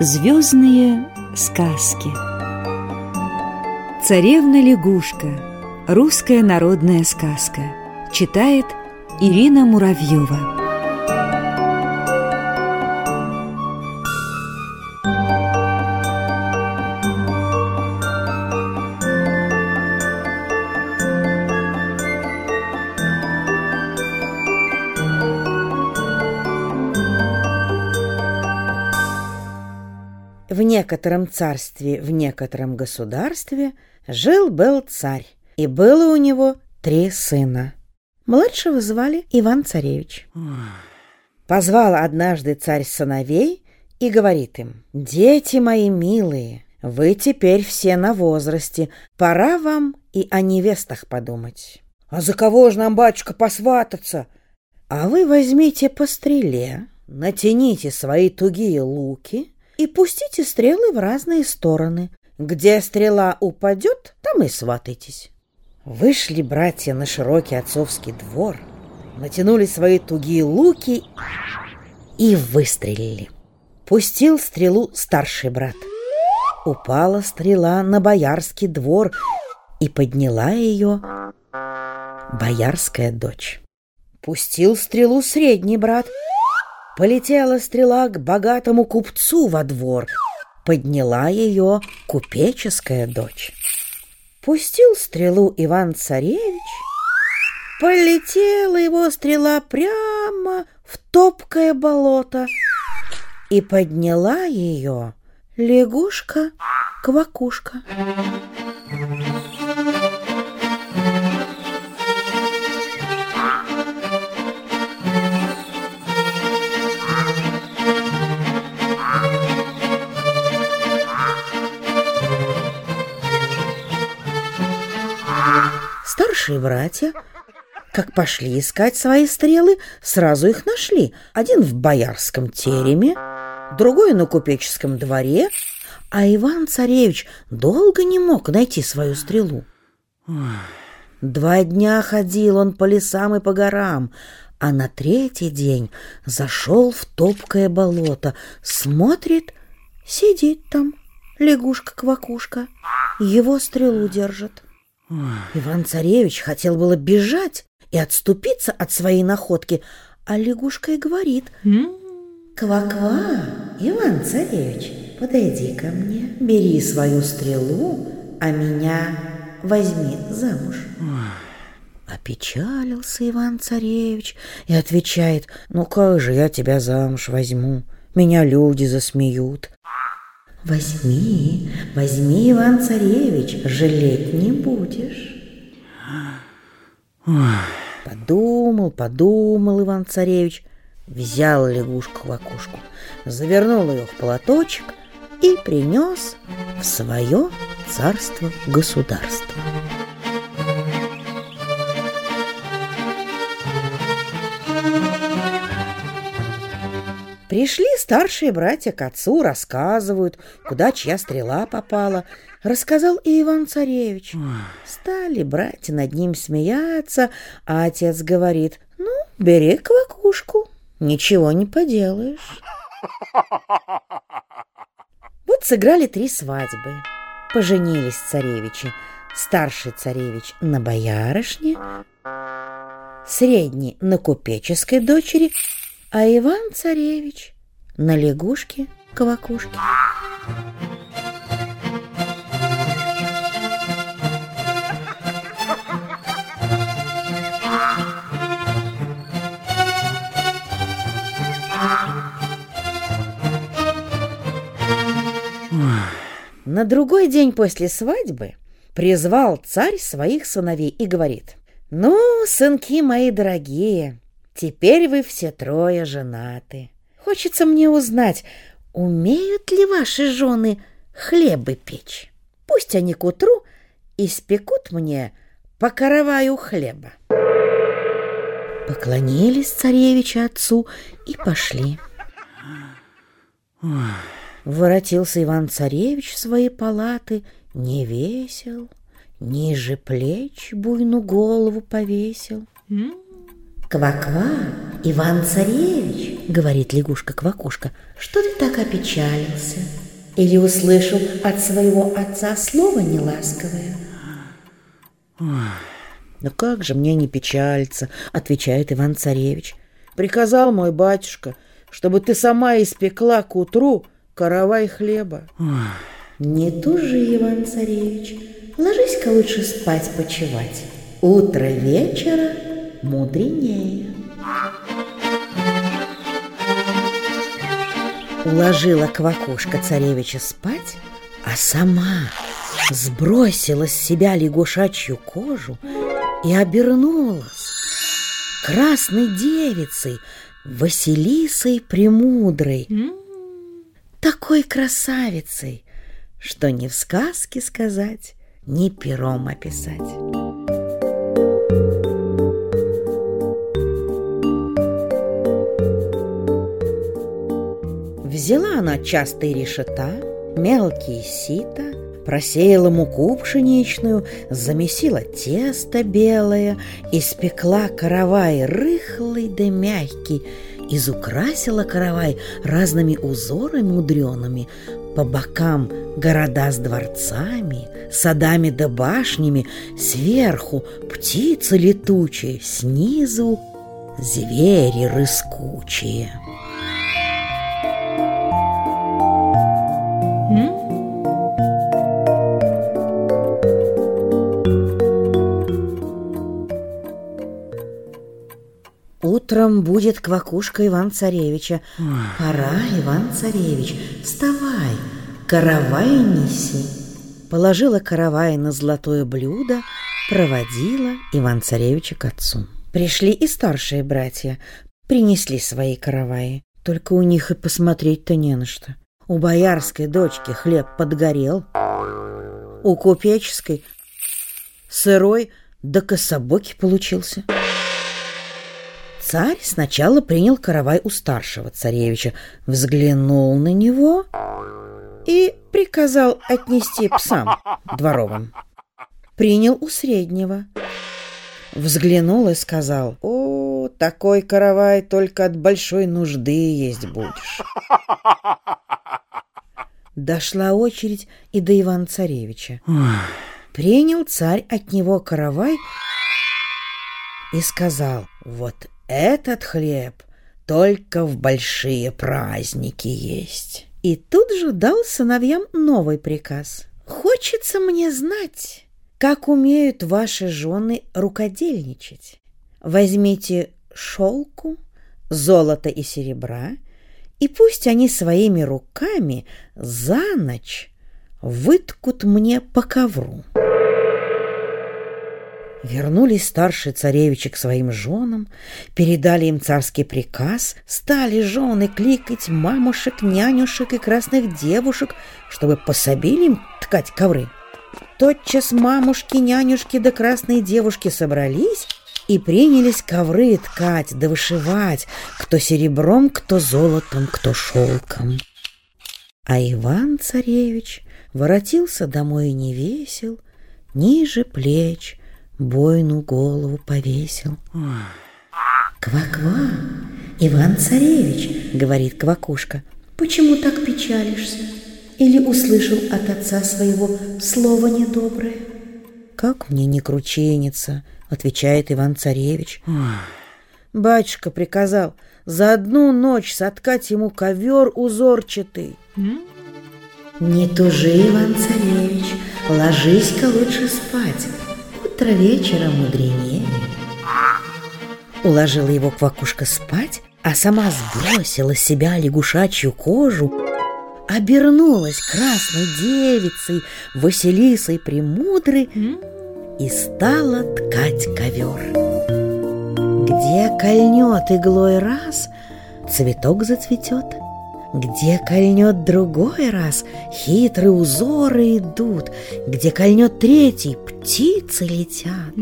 Звездные сказки. Царевна-лягушка Русская народная сказка. Читает Ирина Муравьева некотором царстве, в некотором государстве жил-был царь, и было у него три сына. Младшего звали Иван-Царевич. Позвал однажды царь сыновей и говорит им, «Дети мои милые, вы теперь все на возрасте, пора вам и о невестах подумать». «А за кого же нам, батюшка, посвататься?» «А вы возьмите по стреле, натяните свои тугие луки» и пустите стрелы в разные стороны. Где стрела упадет, там и сватайтесь. Вышли братья на широкий отцовский двор, натянули свои тугие луки и выстрелили. Пустил стрелу старший брат. Упала стрела на боярский двор и подняла ее боярская дочь. Пустил стрелу средний брат — Полетела стрела к богатому купцу во двор. Подняла ее купеческая дочь. Пустил стрелу Иван-царевич. Полетела его стрела прямо в топкое болото. И подняла ее лягушка-квакушка. Старшие братья, как пошли искать свои стрелы, сразу их нашли. Один в боярском тереме, другой на купеческом дворе, а Иван-царевич долго не мог найти свою стрелу. Два дня ходил он по лесам и по горам, а на третий день зашел в топкое болото, смотрит, сидит там лягушка-квакушка, его стрелу держит. Иван-царевич хотел было бежать и отступиться от своей находки, а лягушка и говорит. «Ква-ква, Иван-царевич, подойди ко мне, бери свою стрелу, а меня возьми замуж». Опечалился Иван-царевич и отвечает, «Ну как же я тебя замуж возьму? Меня люди засмеют, Возьми, возьми, Иван-царевич, жалеть не будешь. Подумал, подумал Иван-царевич, взял лягушку в окушку, завернул ее в платочек и принес в свое царство-государство. Пришли старшие братья к отцу, рассказывают, куда чья стрела попала. Рассказал и Иван-царевич. Стали братья над ним смеяться, а отец говорит, ну, бери квакушку, ничего не поделаешь. Вот сыграли три свадьбы. Поженились царевичи. Старший царевич на боярышне, средний на купеческой дочери – а Иван-царевич на лягушке-квакушке. На другой день после свадьбы призвал царь своих сыновей и говорит, «Ну, сынки мои дорогие, Теперь вы все трое женаты. Хочется мне узнать, умеют ли ваши жены хлебы печь? Пусть они к утру испекут мне по караваю хлеба. Поклонились царевича отцу и пошли. Воротился Иван-царевич в свои палаты, не весел, ниже плеч буйну голову повесил. «Ква-ква, Иван-царевич», — говорит лягушка-квакушка, — «что ты так опечалился? Или услышал от своего отца слово неласковое?» «Ну как же мне не печалиться?» — отвечает Иван-царевич. «Приказал мой батюшка, чтобы ты сама испекла к утру каравай хлеба». «Не тужи, Иван-царевич, ложись-ка лучше спать почевать. Утро вечера мудренее». Уложила квакушка царевича спать, а сама сбросила с себя лягушачью кожу и обернулась красной девицей, Василисой Премудрой, такой красавицей, что ни в сказке сказать, ни пером описать. Взяла она частые решета, мелкие сито, просеяла муку пшеничную, замесила тесто белое, испекла каравай рыхлый да мягкий, изукрасила каравай разными узорами мудреными, по бокам города с дворцами, садами да башнями, сверху птицы летучие, снизу звери рыскучие. Утром будет квакушка Иван-Царевича. Пора, Иван-Царевич, вставай, каравай неси. Положила каравай на золотое блюдо, проводила Иван-Царевича к отцу. Пришли и старшие братья, принесли свои караваи. Только у них и посмотреть-то не на что. У боярской дочки хлеб подгорел, у купеческой сырой да кособокий получился. Царь сначала принял каравай у старшего царевича, взглянул на него и приказал отнести псам дворовым. Принял у среднего, взглянул и сказал, «О, такой каравай только от большой нужды есть будешь». Дошла очередь и до Ивана-царевича. Принял царь от него каравай и сказал, «Вот этот хлеб только в большие праздники есть. И тут же дал сыновьям новый приказ. Хочется мне знать, как умеют ваши жены рукодельничать. Возьмите шелку, золото и серебра, и пусть они своими руками за ночь выткут мне по ковру. Вернулись старшие царевичи к своим женам, передали им царский приказ, стали жены кликать мамушек, нянюшек и красных девушек, чтобы пособили им ткать ковры. Тотчас мамушки, нянюшки да красные девушки собрались и принялись ковры ткать да вышивать, кто серебром, кто золотом, кто шелком. А Иван-царевич воротился домой не весел, ниже плеч, бойну голову повесил. «Ква-ква, Иван-царевич!» — говорит Квакушка. «Почему так печалишься? Или услышал от отца своего слово недоброе?» «Как мне не кручениться?» — отвечает Иван-царевич. «Батюшка приказал за одну ночь соткать ему ковер узорчатый». «Не тужи, Иван-царевич, ложись-ка лучше спать, утро вечера мудренее. Уложила его квакушка спать, а сама сбросила с себя лягушачью кожу, обернулась красной девицей, Василисой Премудрой и стала ткать ковер. Где кольнет иглой раз, цветок зацветет — где кольнет другой раз, хитрые узоры идут, Где кольнет третий, птицы летят.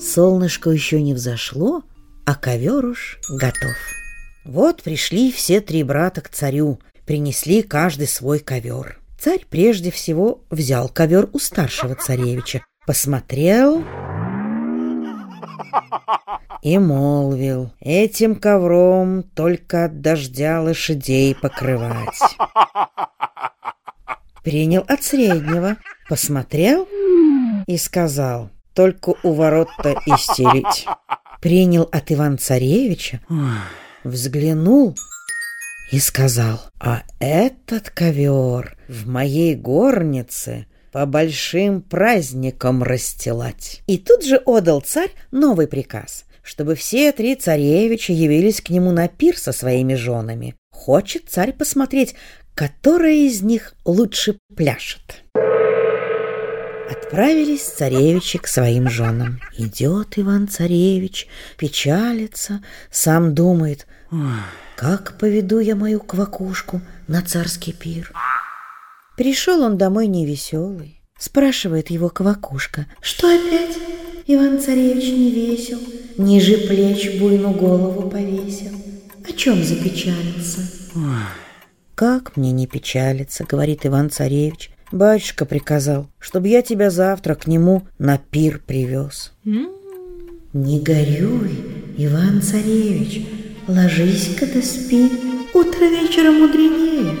Солнышко еще не взошло, а ковер уж готов. Вот пришли все три брата к царю, принесли каждый свой ковер. Царь прежде всего взял ковер у старшего царевича, посмотрел и молвил, этим ковром только от дождя лошадей покрывать. Принял от среднего, посмотрел и сказал, только у ворот-то истерить. Принял от Иван-Царевича, взглянул и сказал, а этот ковер в моей горнице по большим праздникам расстилать. И тут же отдал царь новый приказ, чтобы все три царевича явились к нему на пир со своими женами. Хочет царь посмотреть, которая из них лучше пляшет. Отправились царевичи к своим женам. Идет Иван-царевич, печалится, сам думает, как поведу я мою квакушку на царский пир. Пришел он домой невеселый. Спрашивает его квакушка, что опять? Иван-царевич не весел, ниже плеч буйну голову повесил. О чем запечалился? «Как мне не печалиться?» — говорит Иван-царевич. «Батюшка приказал, чтобы я тебя завтра к нему на пир привез». «Не горюй, Иван-царевич, ложись-ка да спи, утро вечера мудренее».